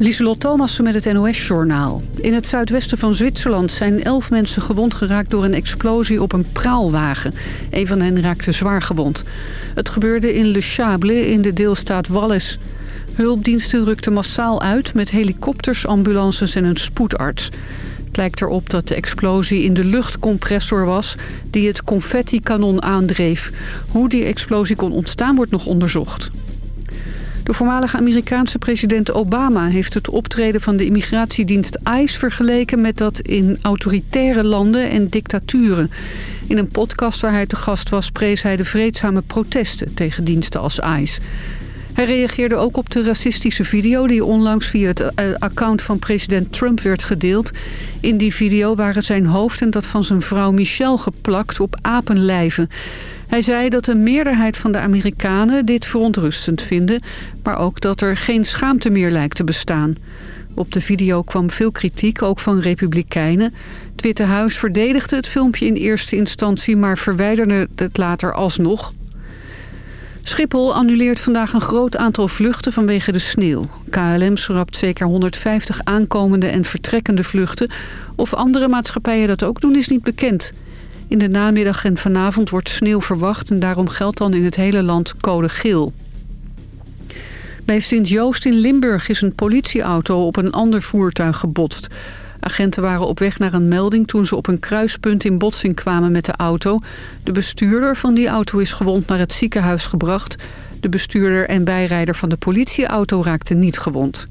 Lieselot Thomassen met het NOS-journaal. In het zuidwesten van Zwitserland zijn elf mensen gewond geraakt... door een explosie op een praalwagen. Een van hen raakte zwaar gewond. Het gebeurde in Le Chable in de deelstaat Wallis. Hulpdiensten rukten massaal uit met helikopters, ambulances en een spoedarts. Het lijkt erop dat de explosie in de luchtcompressor was... die het confetti-kanon aandreef. Hoe die explosie kon ontstaan wordt nog onderzocht. De voormalige Amerikaanse president Obama heeft het optreden van de immigratiedienst ICE vergeleken met dat in autoritaire landen en dictaturen. In een podcast waar hij te gast was prees hij de vreedzame protesten tegen diensten als ICE. Hij reageerde ook op de racistische video die onlangs via het eh, account van president Trump werd gedeeld. In die video waren zijn hoofd en dat van zijn vrouw Michelle geplakt op apenlijven. Hij zei dat een meerderheid van de Amerikanen dit verontrustend vinden... maar ook dat er geen schaamte meer lijkt te bestaan. Op de video kwam veel kritiek, ook van republikeinen. Het Witte Huis verdedigde het filmpje in eerste instantie... maar verwijderde het later alsnog. Schiphol annuleert vandaag een groot aantal vluchten vanwege de sneeuw. KLM schrapt zeker 150 aankomende en vertrekkende vluchten. Of andere maatschappijen dat ook doen is niet bekend... In de namiddag en vanavond wordt sneeuw verwacht... en daarom geldt dan in het hele land code geel. Bij Sint-Joost in Limburg is een politieauto op een ander voertuig gebotst. Agenten waren op weg naar een melding toen ze op een kruispunt in botsing kwamen met de auto. De bestuurder van die auto is gewond naar het ziekenhuis gebracht. De bestuurder en bijrijder van de politieauto raakten niet gewond.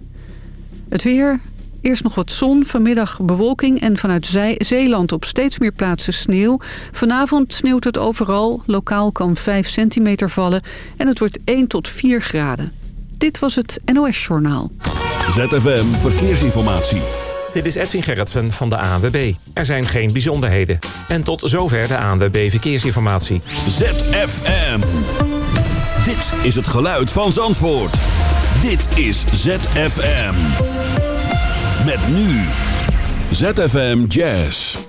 Het weer, Eerst nog wat zon, vanmiddag bewolking en vanuit Zeeland op steeds meer plaatsen sneeuw. Vanavond sneeuwt het overal, lokaal kan 5 centimeter vallen en het wordt 1 tot 4 graden. Dit was het NOS Journaal. ZFM Verkeersinformatie. Dit is Edwin Gerritsen van de ANWB. Er zijn geen bijzonderheden. En tot zover de ANWB Verkeersinformatie. ZFM. Dit is het geluid van Zandvoort. Dit is ZFM. Met nu ZFM Jazz.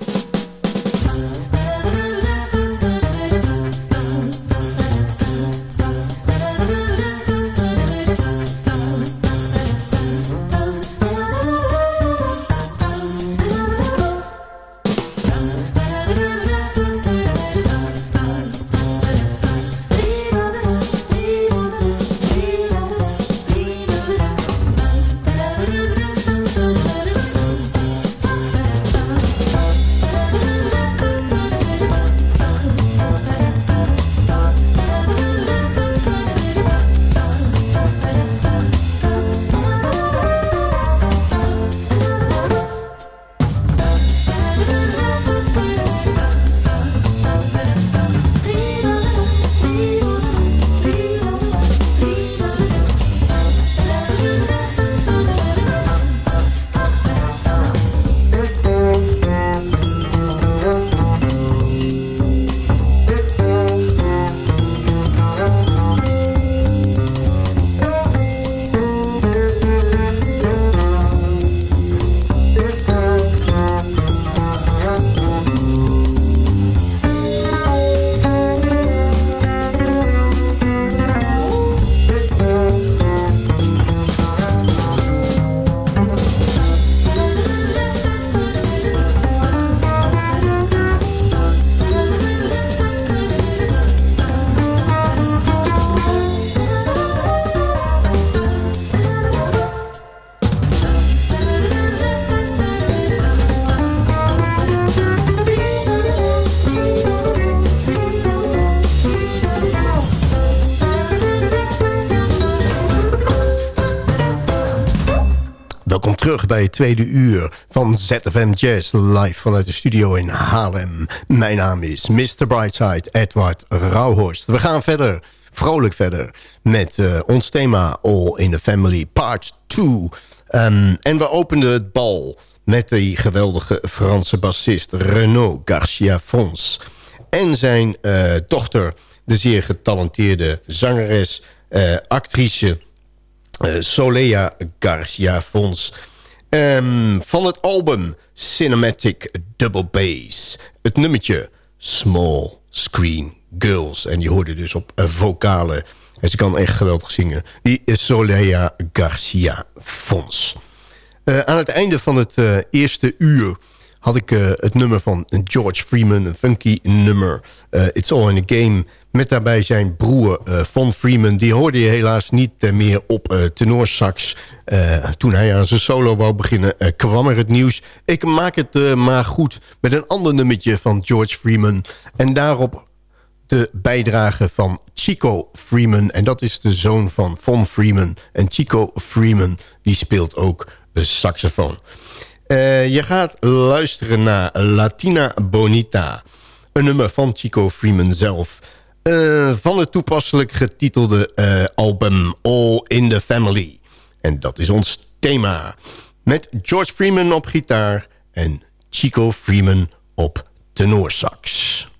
Terug bij het tweede uur van ZFM Jazz live vanuit de studio in Haarlem. Mijn naam is Mr. Brightside, Edward Rauhorst. We gaan verder, vrolijk verder, met uh, ons thema All in the Family Part 2. Um, ehm, en we openden het bal met die geweldige Franse bassist Renaud Garcia Fons. En zijn uh, dochter, de zeer getalenteerde zangeres, uh, actrice... Uh, Solea Garcia Fons. Um, van het album Cinematic Double Bass. Het nummertje Small Screen Girls. En je hoorde dus op uh, vocalen. En ze kan echt geweldig zingen. Die is Solea Garcia Fons. aan het einde van het eerste uur had ik het nummer van George Freeman, een funky nummer. It's All in a Game. Met daarbij zijn broer Von Freeman. Die hoorde je helaas niet meer op tenorsax. toen hij aan zijn solo wou beginnen kwam er het nieuws. Ik maak het maar goed met een ander nummertje van George Freeman. En daarop de bijdrage van Chico Freeman. En dat is de zoon van Von Freeman. En Chico Freeman die speelt ook saxofoon. Uh, je gaat luisteren naar Latina Bonita. Een nummer van Chico Freeman zelf. Uh, van het toepasselijk getitelde uh, album All in the Family. En dat is ons thema. Met George Freeman op gitaar en Chico Freeman op tenorsax.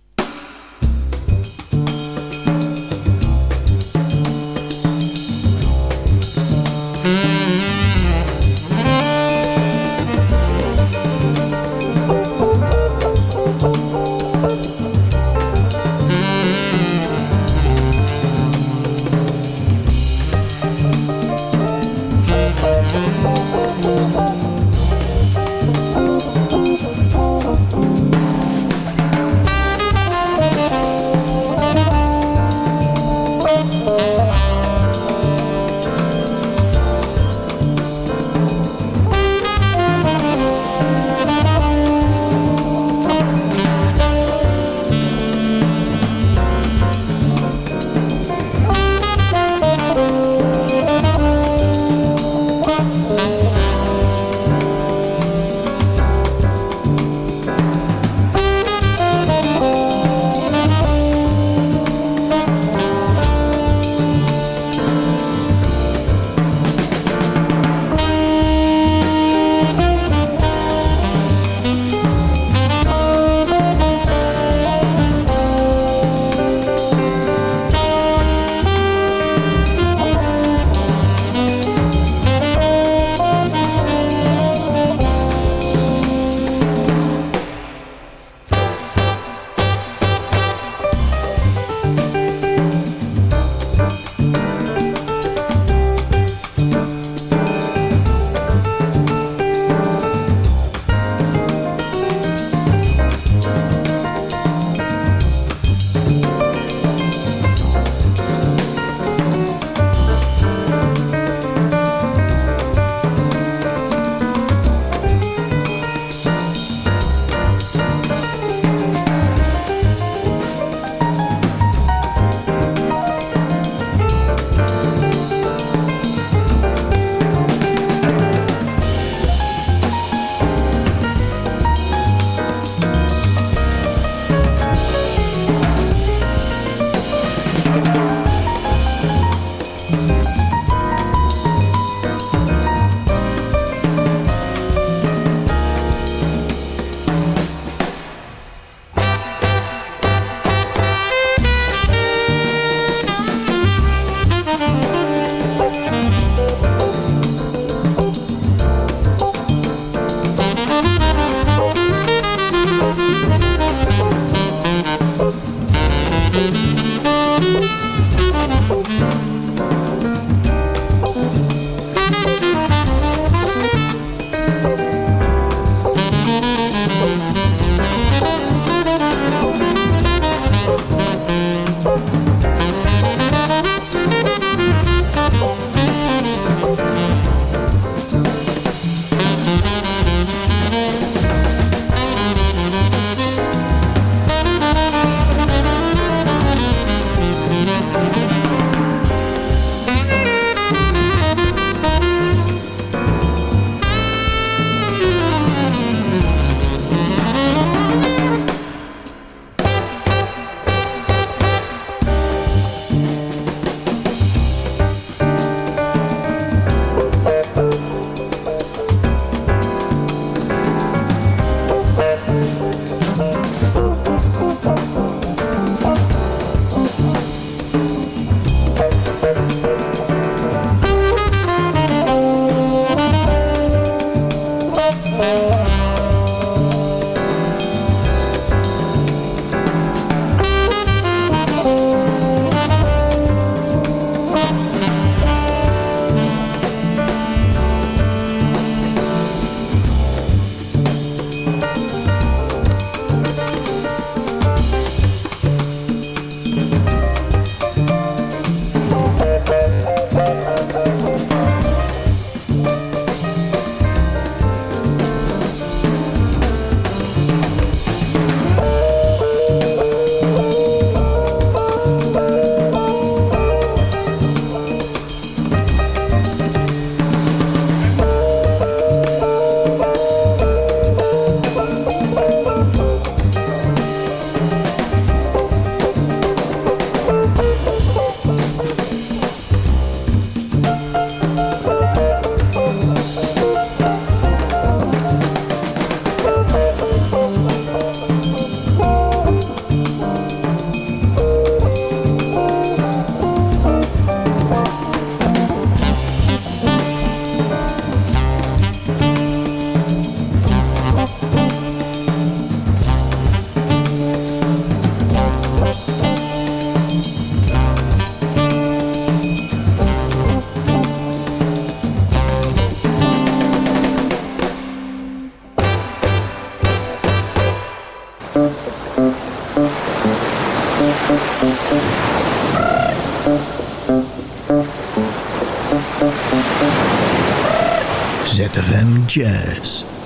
ZFM Jazz.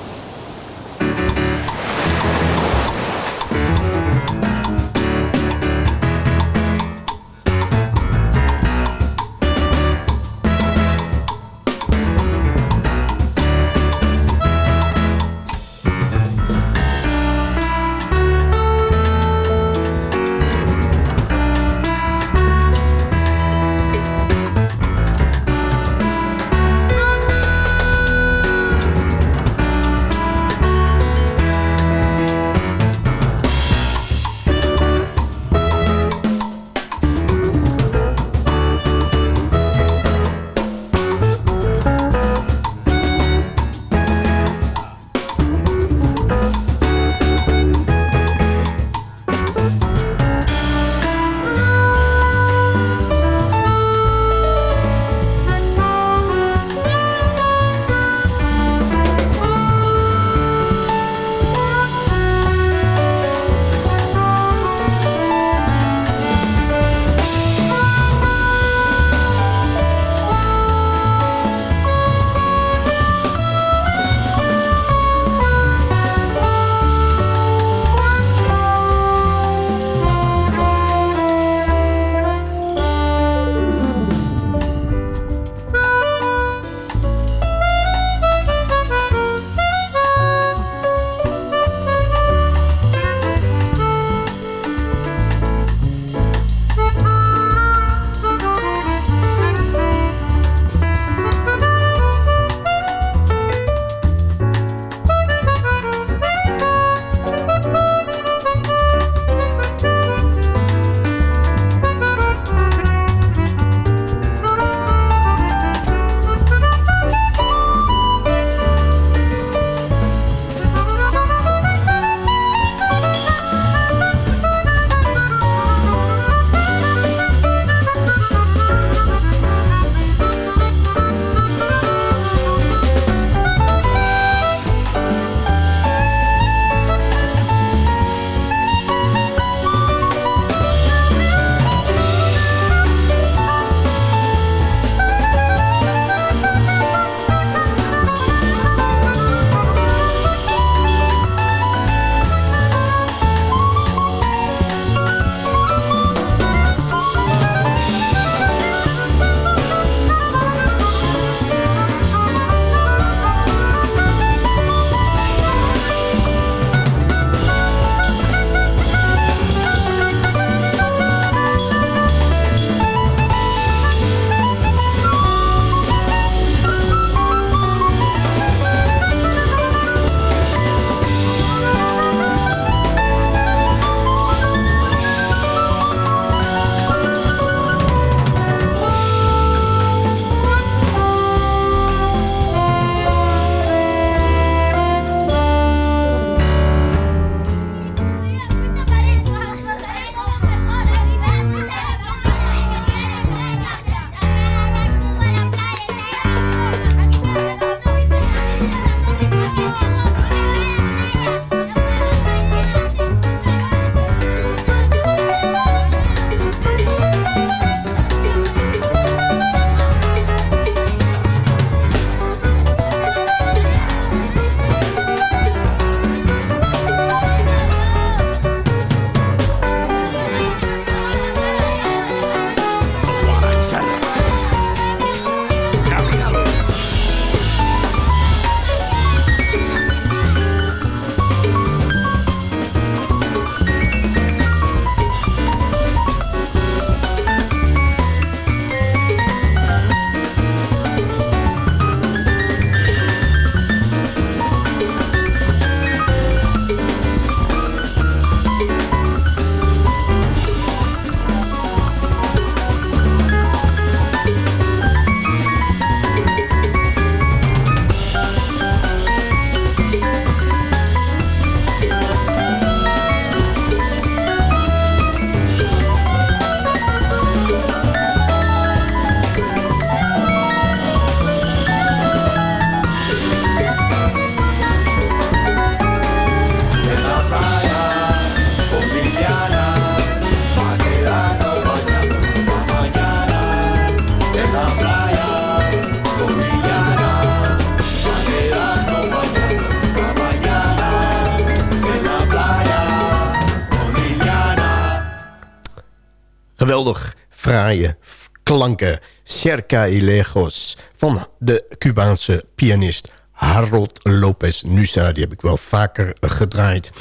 Lejos van de Cubaanse pianist Harold Lopez Nusa. Die heb ik wel vaker gedraaid.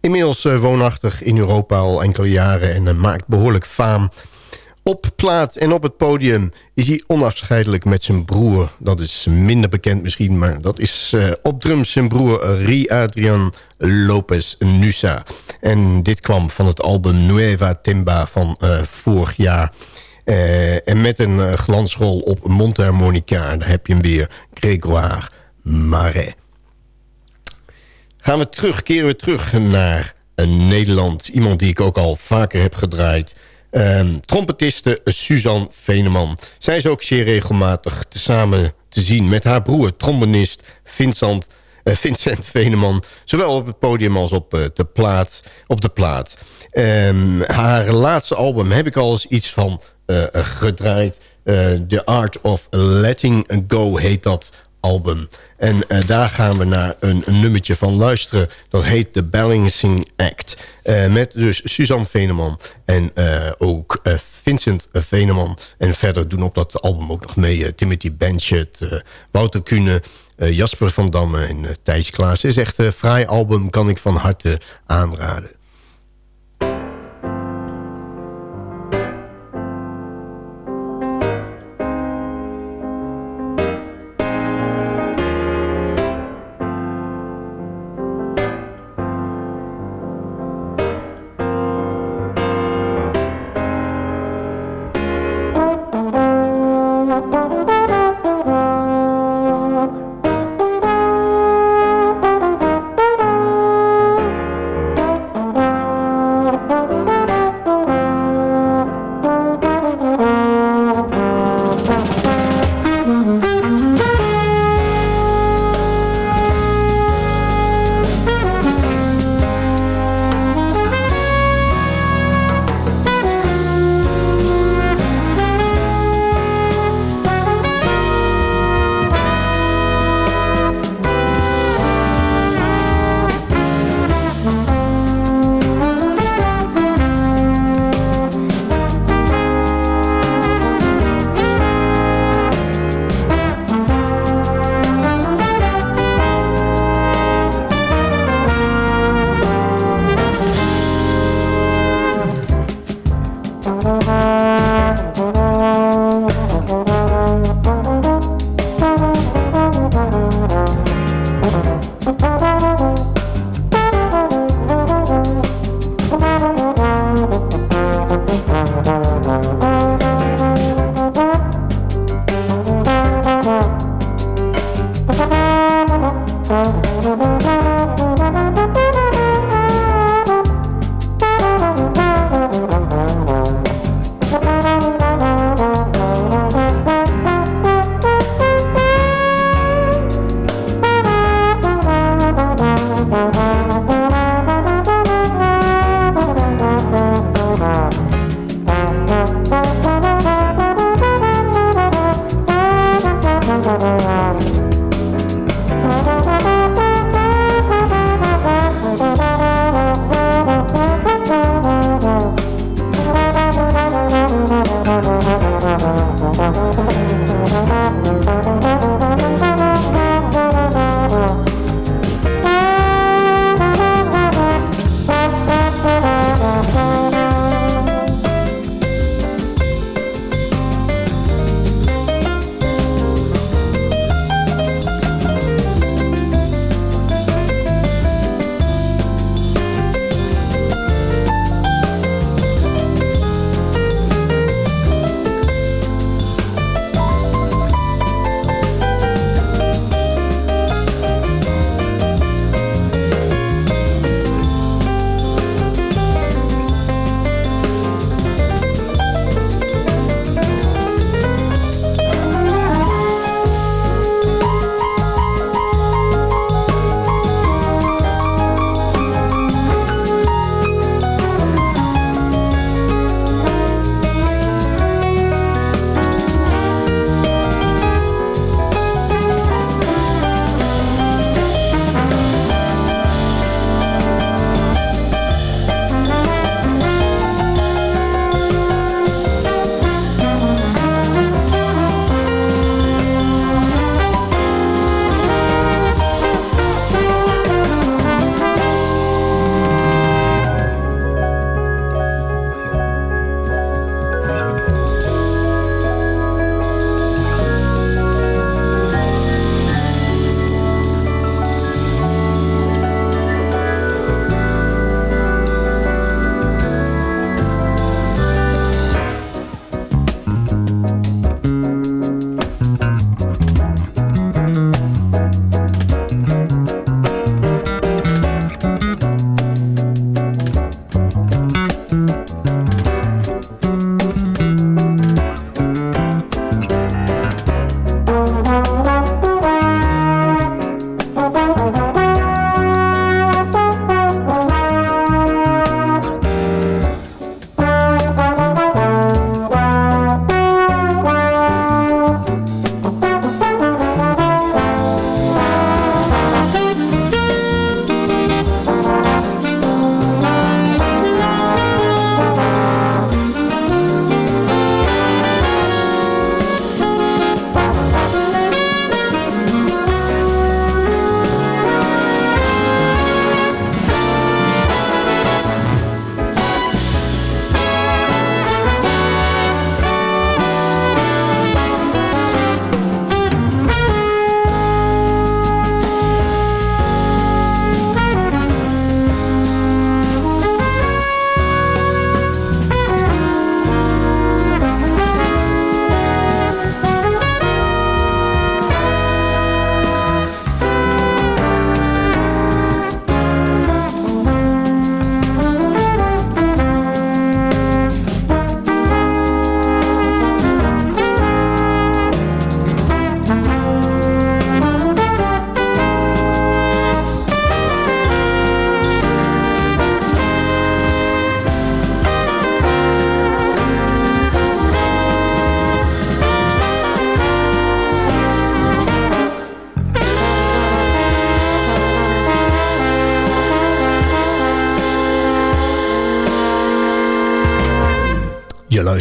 Inmiddels uh, woonachtig in Europa al enkele jaren en uh, maakt behoorlijk faam. Op plaat en op het podium is hij onafscheidelijk met zijn broer. Dat is minder bekend misschien, maar dat is uh, op drums zijn broer Ri Adrian Lopez Nusa. En dit kwam van het album Nueva Timba van vorig jaar. En met een glansrol op mondharmonica. Daar heb je hem weer, Grégoire Marais. Gaan we terug, keren we terug naar Nederland. Iemand die ik ook al vaker heb gedraaid. Um, trompetiste Suzanne Veneman. Zij is ook zeer regelmatig samen te zien met haar broer, trombonist Vincent, Vincent Veneman. Zowel op het podium als op, de, plaat, op de plaat. Um, haar laatste album heb ik al eens iets van gedraaid. The Art of Letting Go heet dat album. En daar gaan we naar een, een, nummertje van luisteren. Dat heet The Balancing Act. Met dus Suzanne Veneman en ook Vincent Veneman. En verder doen op dat album ook nog mee Timothy Benchet, Wouter Kuhne... Jasper van Damme en Thijs Klaas. Het is echt een fraai album, kan ik van harte aanraden.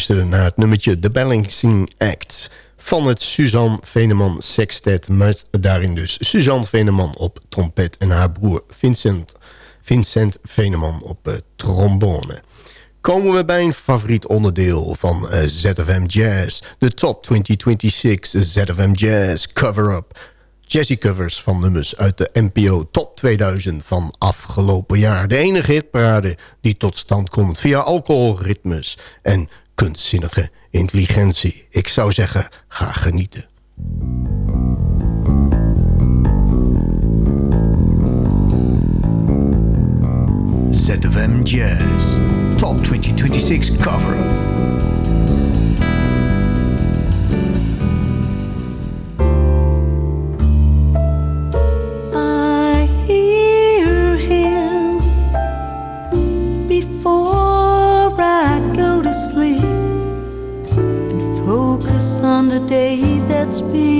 luisteren naar het nummertje The Balancing Act... van het Suzanne Veneman Sextet... met daarin dus Suzanne Veneman op trompet... en haar broer Vincent, Vincent Veneman op eh, trombone. Komen we bij een favoriet onderdeel van eh, ZFM Jazz... de Top 2026 ZFM Jazz Cover-Up... Jazzy covers van nummers uit de NPO Top 2000 van afgelopen jaar. De enige hitparade die tot stand komt via alcoholritmes. En kunstzinnige intelligentie. Ik zou zeggen, ga genieten. ZFM Jazz Top 2026 Cover be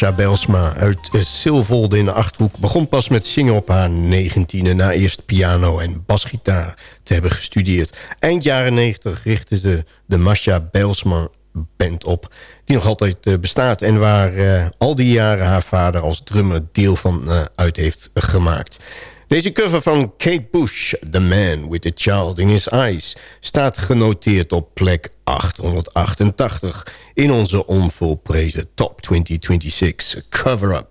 Masha Belsma uit Silvolde in de Achterhoek... begon pas met zingen op haar negentiende... na eerst piano en basgitaar te hebben gestudeerd. Eind jaren 90 richtte ze de Masha Belsma Band op... die nog altijd eh, bestaat... en waar uh, al die jaren haar vader als drummer deel van uit heeft gemaakt... Deze cover van Kate Bush, The Man with the Child in His Eyes... staat genoteerd op plek 888 in onze onvolprezen Top 2026 cover-up.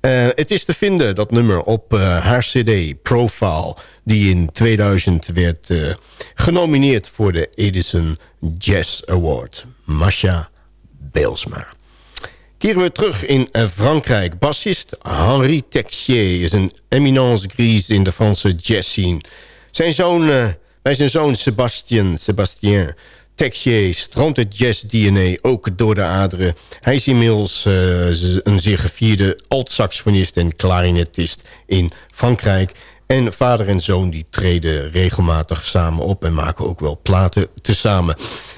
Uh, het is te vinden, dat nummer, op uh, haar cd Profile... die in 2000 werd uh, genomineerd voor de Edison Jazz Award. Masha Beelsma. Keren we terug in Frankrijk. Bassist Henri Texier is een eminence grise in de Franse jazzscene. Zijn zoon, bij zijn zoon Sébastien, Sébastien Texier stroomt het jazz-DNA ook door de aderen. Hij is inmiddels uh, een zeer gevierde alt-saxofonist en klarinetist in Frankrijk. En vader en zoon die treden regelmatig samen op en maken ook wel platen tezamen.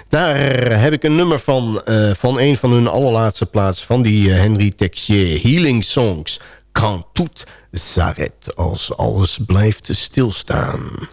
Daar heb ik een nummer van, uh, van een van hun allerlaatste plaats van die uh, Henry Texier. Healing Songs. Quand tout s'arrête. Als alles blijft stilstaan.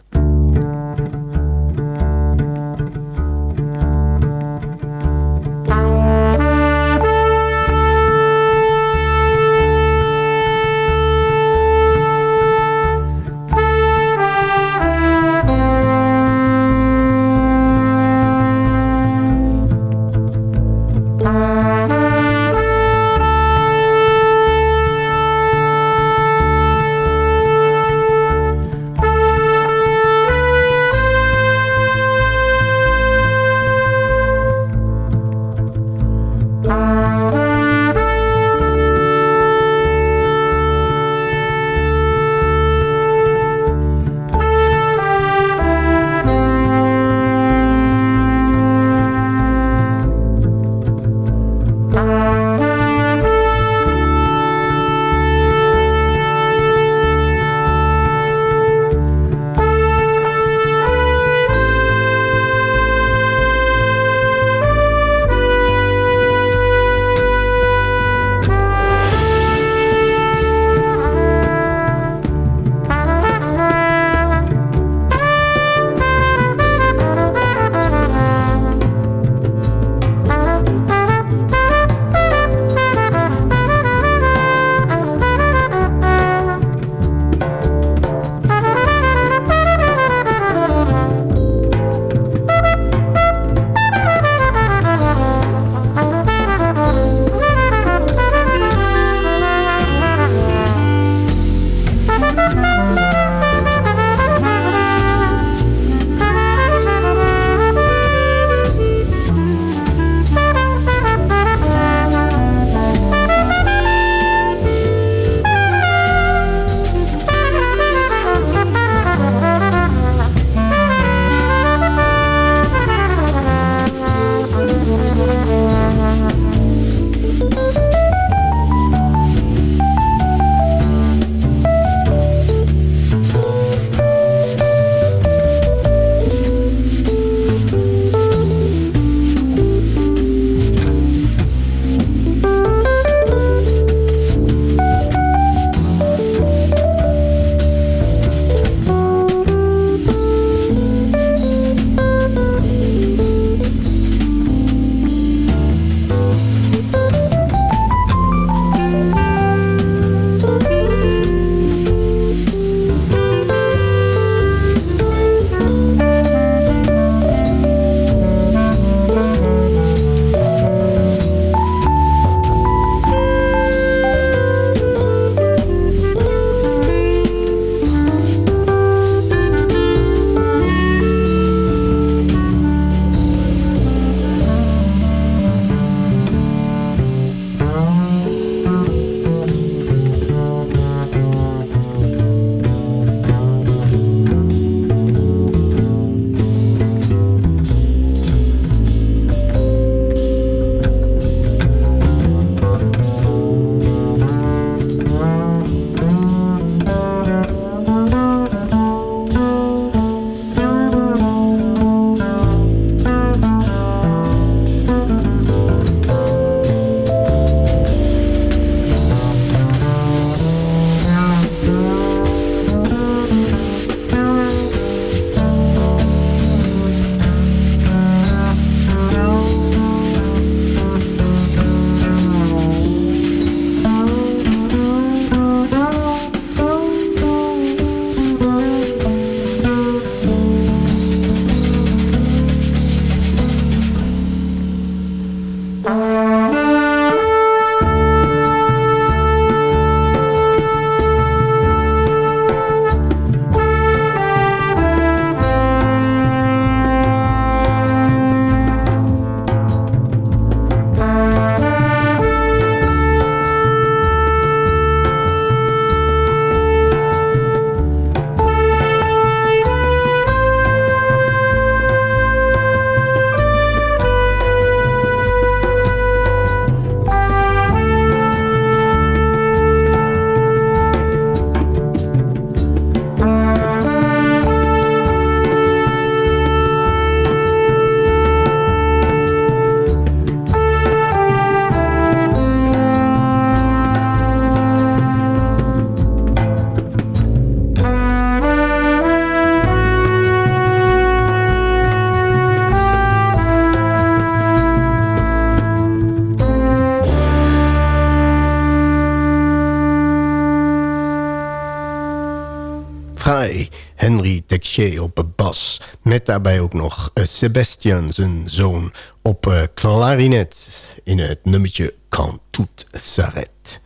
Met daarbij ook nog uh, Sebastian, zijn zoon, op uh, klarinet. In het nummertje Quand tout s'arrête.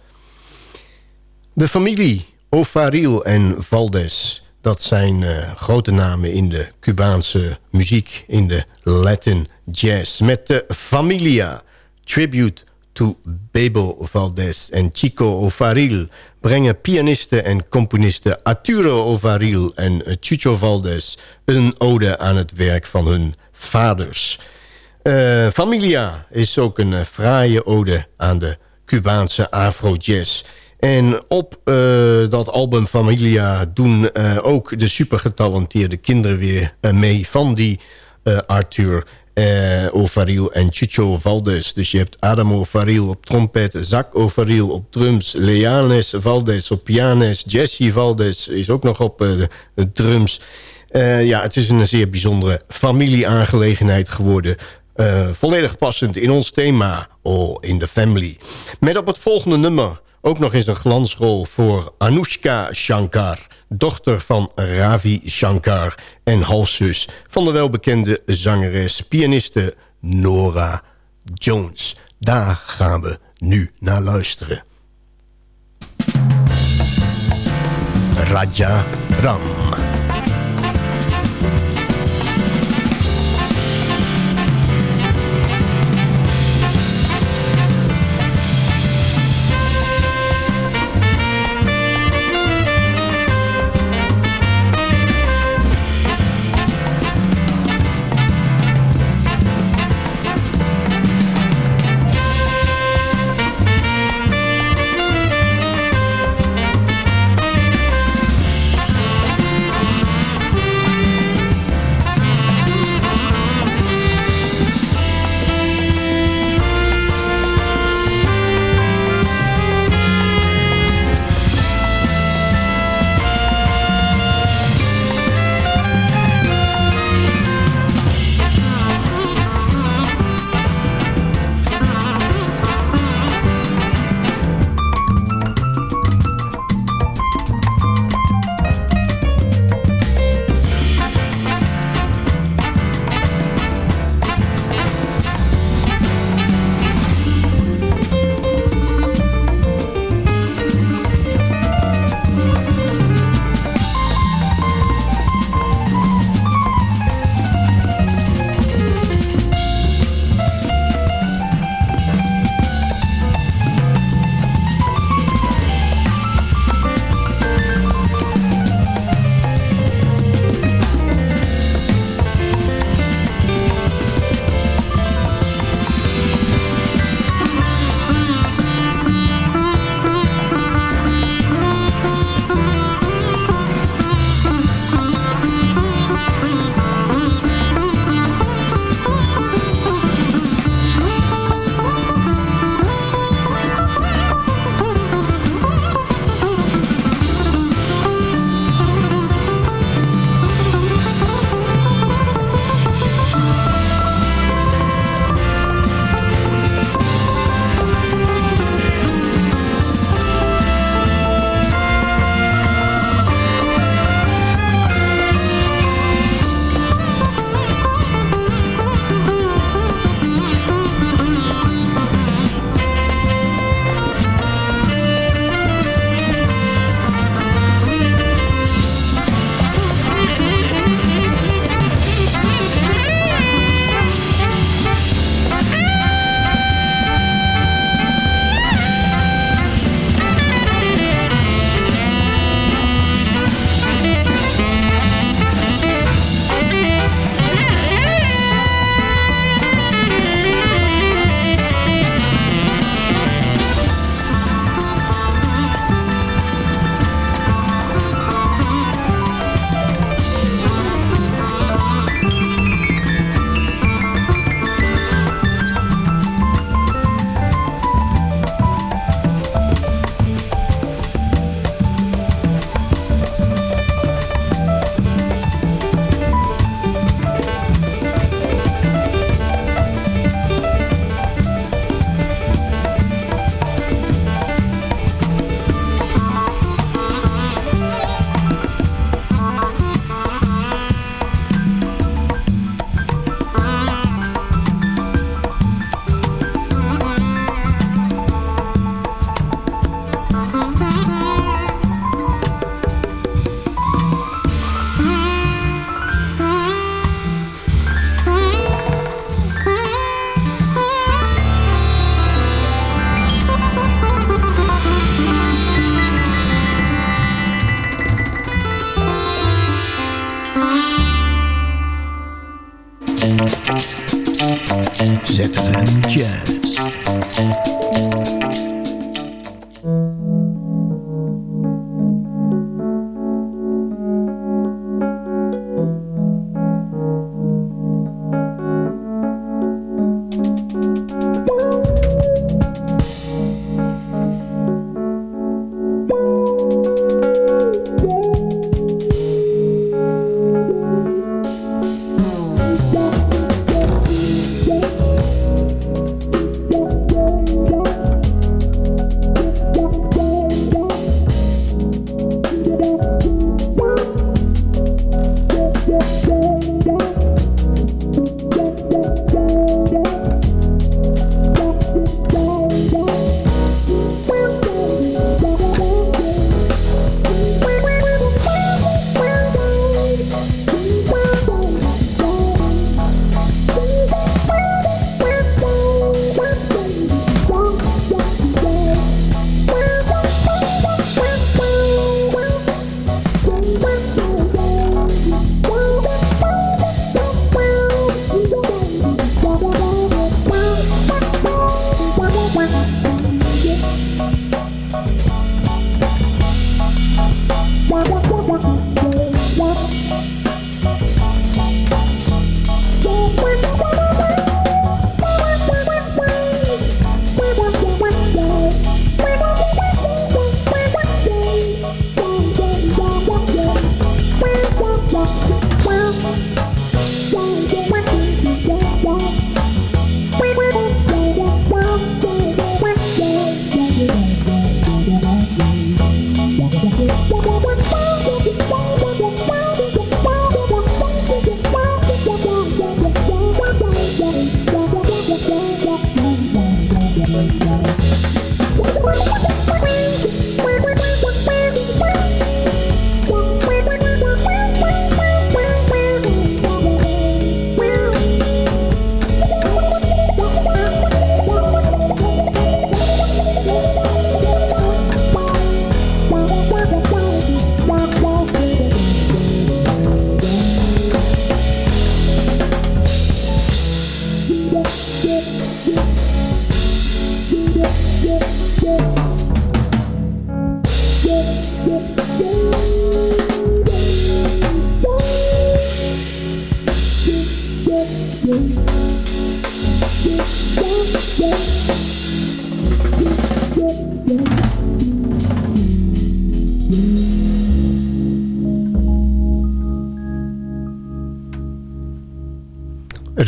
De familie Ofaril en Valdes... dat zijn uh, grote namen in de Cubaanse muziek... in de Latin jazz. Met de Familia, Tribute to Bebo Valdez en Chico Ofaril... brengen pianisten en componisten Arturo Ofaril en Chicho Valdez... een ode aan het werk van hun vaders. Uh, Familia is ook een fraaie ode aan de Cubaanse afro-jazz... En op uh, dat album Familia doen uh, ook de supergetalenteerde kinderen weer mee... van die Arthur Ovaril en Chicho Valdez. Dus je hebt Adam Ovaril op trompet, Zach Ovaril op drums... Leanes Valdez op pianes, Jesse Valdez is ook nog op drums... ja, het is een zeer bijzondere familieaangelegenheid geworden... volledig passend in ons thema, All in the Family. Met op het volgende nummer ook nog eens een glansrol voor Anushka Shankar, dochter van Ravi Shankar en halfzus van de welbekende zangeres, pianiste Nora Jones. Daar gaan we nu naar luisteren. Raja Ram.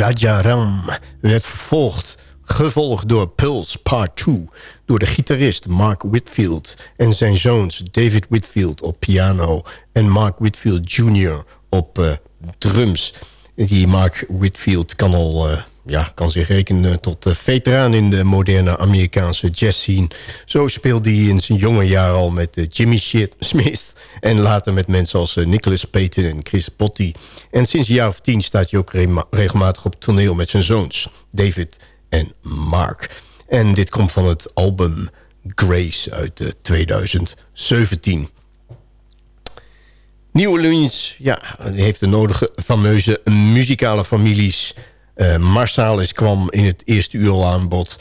Rajaram werd vervolgd, gevolgd door Pulse Part 2... door de gitarist Mark Whitfield en zijn zoons David Whitfield op piano... en Mark Whitfield Jr. op uh, drums. Die Mark Whitfield kan al... Uh, ja, kan zich rekenen tot veteraan in de moderne Amerikaanse jazzscene. Zo speelde hij in zijn jonge jaar al met uh, Jimmy Smith... en later met mensen als uh, Nicholas Payton en Chris Botti. En sinds een jaar of tien staat hij ook regelmatig op toneel met zijn zoons... David en Mark. En dit komt van het album Grace uit uh, 2017. New Orleans ja, heeft de nodige fameuze muzikale families Marsalis kwam in het eerste uur al aan bod.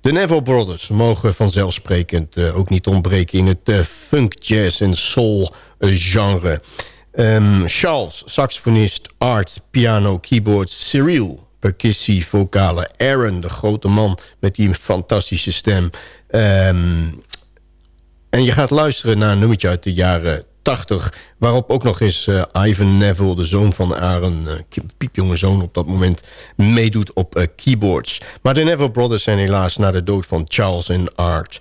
De Neville Brothers mogen vanzelfsprekend uh, ook niet ontbreken... in het uh, funk, jazz en soul genre. Um, Charles, saxofonist, art, piano, keyboard, Cyril, percussie, vocalen. Aaron, de grote man met die fantastische stem. Um, en je gaat luisteren naar een nummertje uit de jaren 80. Waarop ook nog eens uh, Ivan Neville, de zoon van Aaron... Uh, piepjonge zoon op dat moment, meedoet op uh, keyboards. Maar de Neville Brothers zijn helaas na de dood van Charles en Art...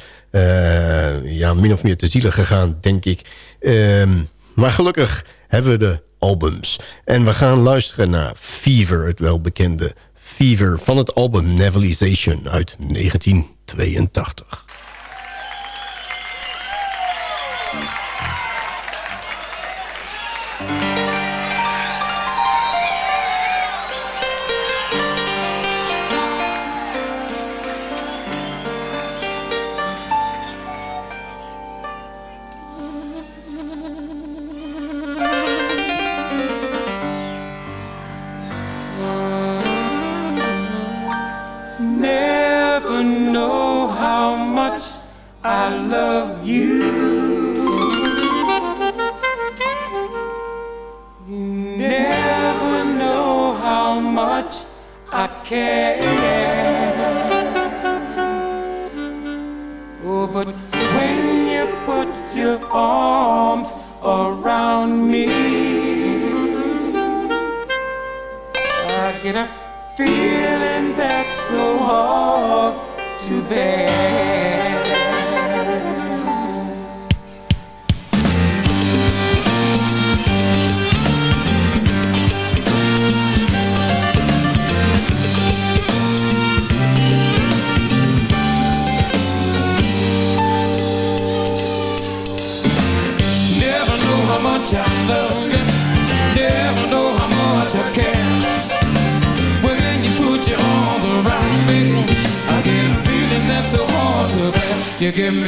ja, min of meer te zielen gegaan, denk ik. Ehm, maar gelukkig hebben we de albums. En we gaan luisteren naar Fever, het welbekende Fever... van het album Nevelization uit 1982.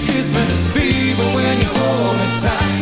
kiss me, fever when you hold me tight.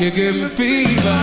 You give me fever.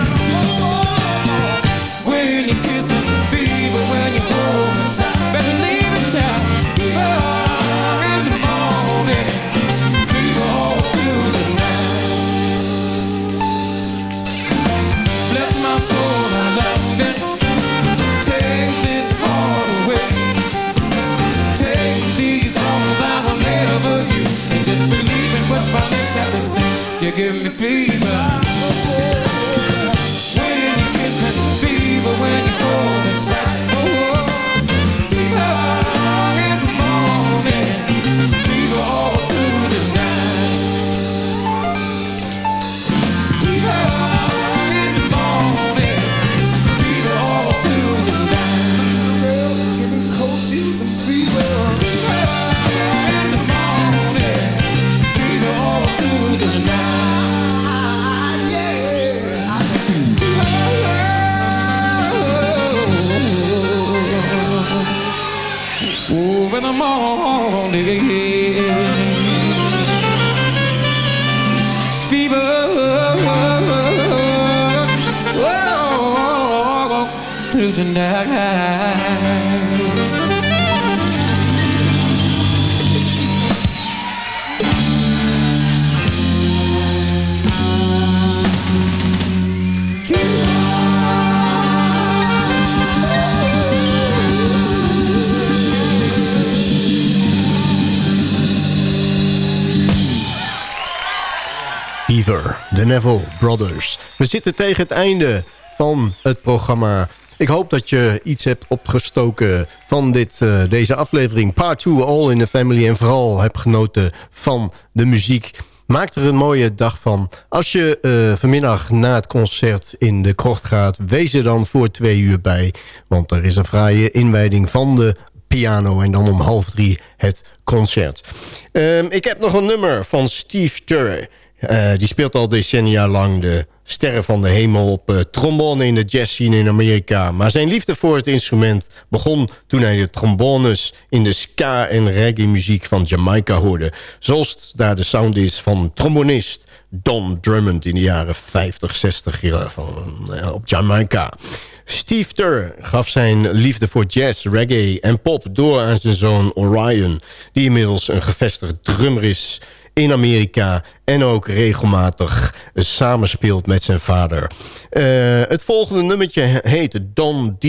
Neville Brothers. We zitten tegen het einde van het programma. Ik hoop dat je iets hebt opgestoken van dit, eh, deze aflevering. Part 2, All in the Family. En vooral heb genoten van de muziek. Maak er een mooie dag van. Als je eh, vanmiddag na het concert in de krocht gaat... wees er dan voor twee uur bij. Want er is een fraaie inwijding van de piano. En dan om half drie het concert. Ehm, ik heb nog een nummer van Steve Turner. Eh, die speelt al decennia lang de sterren van de hemel op uh, trombone in de jazzscene in Amerika. Maar zijn liefde voor het instrument begon toen hij de trombones in de ska en reggae muziek van Jamaica hoorde. Zoals daar de sound is van trombonist Don Drummond in de jaren 50, 60 van, uh, op Jamaica. Steve Turr gaf zijn liefde voor jazz, reggae en pop door aan zijn zoon Orion... die inmiddels een gevestigd drummer is in Amerika en ook regelmatig samenspeelt met zijn vader. Uh, het volgende nummertje heet Don D.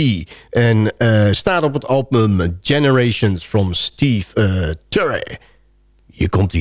En uh, staat op het album Generations from Steve uh, Turre. Hier komt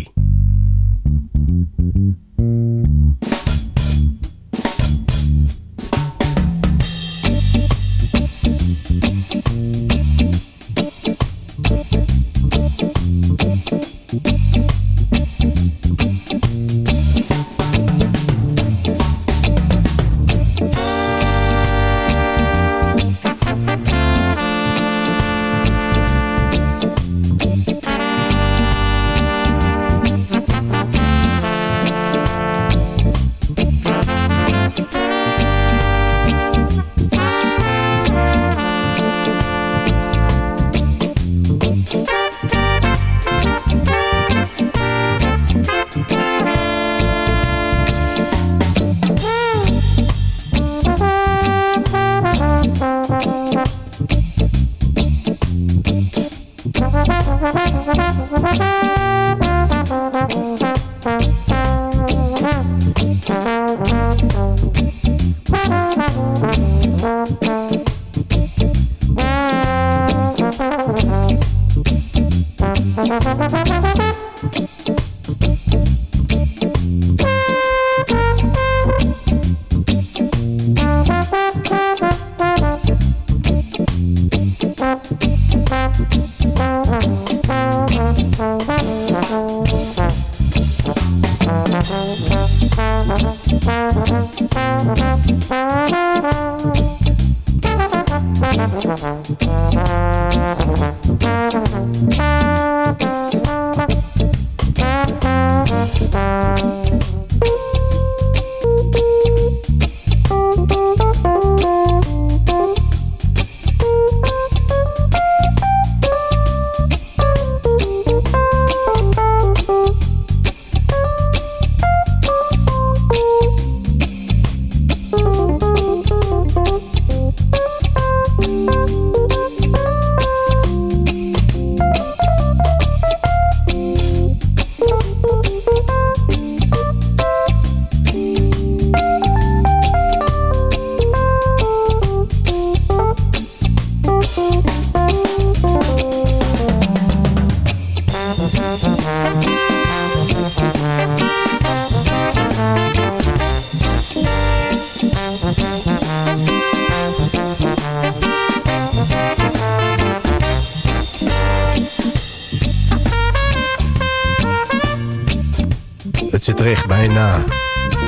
zit er echt bijna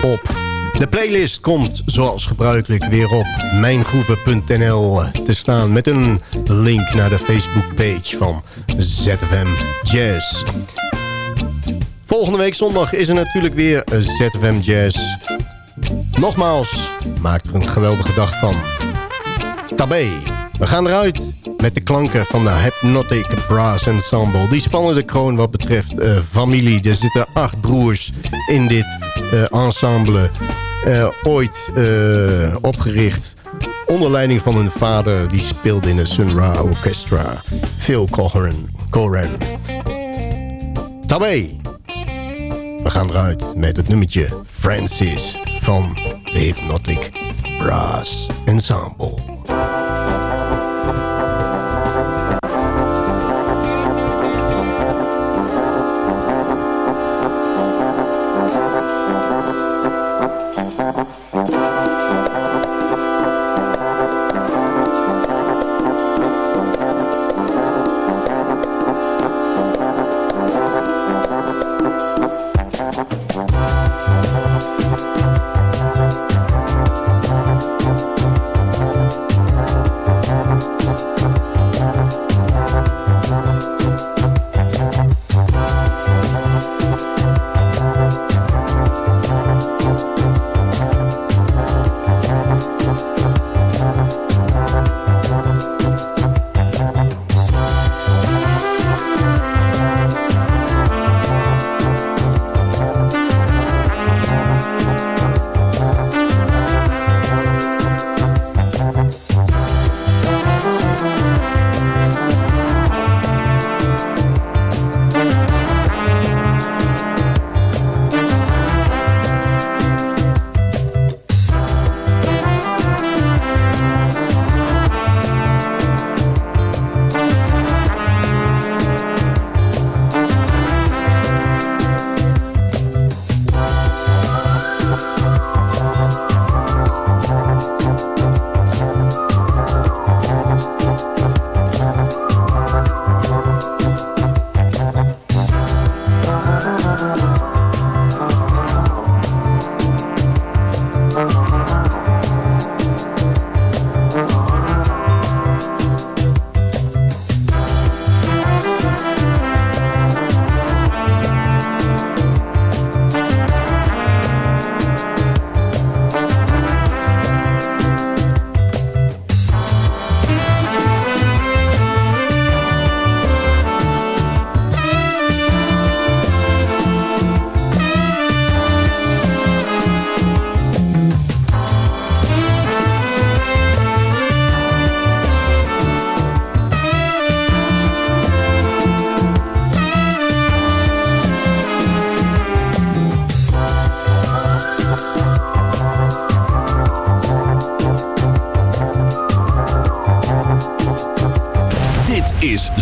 op. De playlist komt zoals gebruikelijk weer op mijngroeven.nl te staan... met een link naar de Facebookpage van ZFM Jazz. Volgende week zondag is er natuurlijk weer ZFM Jazz. Nogmaals, maak er een geweldige dag van. Tabé, we gaan eruit met de klanken van de Hypnotic Brass Ensemble. Die spannen de kroon wat betreft uh, familie. Er zitten acht broers in dit uh, ensemble. Uh, ooit opgericht onder leiding van hun vader. Die speelde in de Sun Ra Orchestra. Phil Cochran. Coran. Tabé. We gaan eruit met het nummertje Francis van de Hypnotic Brass Ensemble.